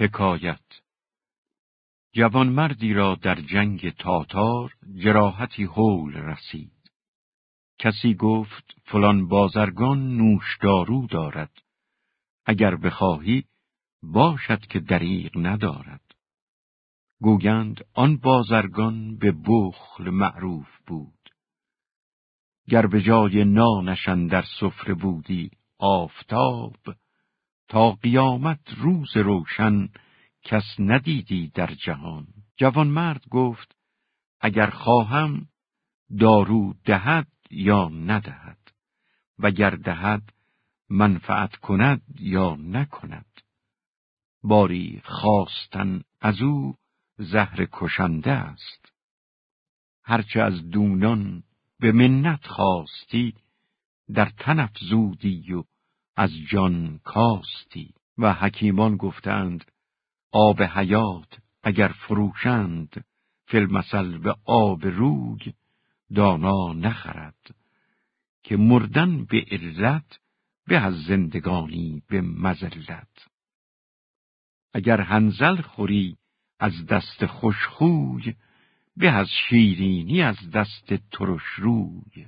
حکایت جوانمردی را در جنگ تاتار جراحتی هول رسید. کسی گفت فلان بازرگان نوشدارو دارد. اگر بخواهی باشد که دریغ ندارد. گویند آن بازرگان به بخل معروف بود. گر به جای نانشن در سفره بودی آفتاب تا قیامت روز روشن کس ندیدی در جهان. جوان مرد گفت اگر خواهم دارو دهد یا ندهد وگر دهد منفعت کند یا نکند. باری خواستن از او زهر کشنده است. هرچه از دونان به منت خواستی در تن زودی و از جان کاستی. و حکیمان گفتند آب حیات اگر فروشند فیلمسل به آب روی دانا نخرد که مردن به علت به از زندگانی به مزلت اگر هنزل خوری از دست خوشخوی به از شیرینی از دست ترش روی